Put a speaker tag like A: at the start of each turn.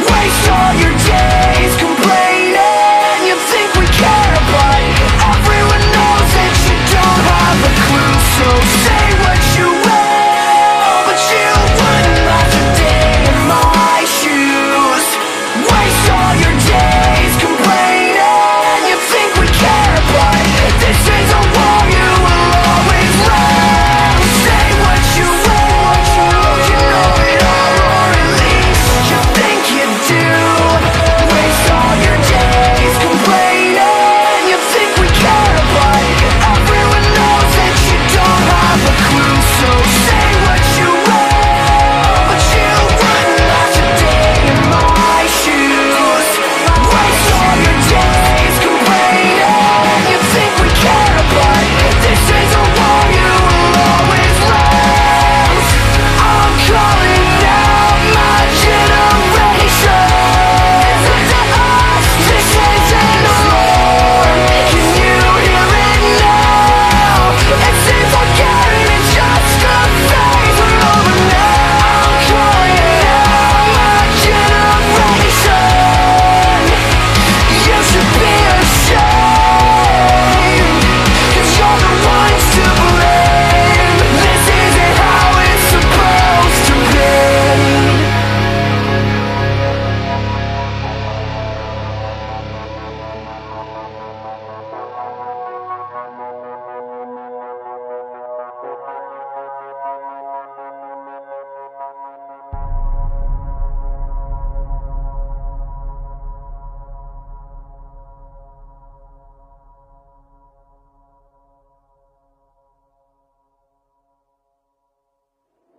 A: Waste all your days.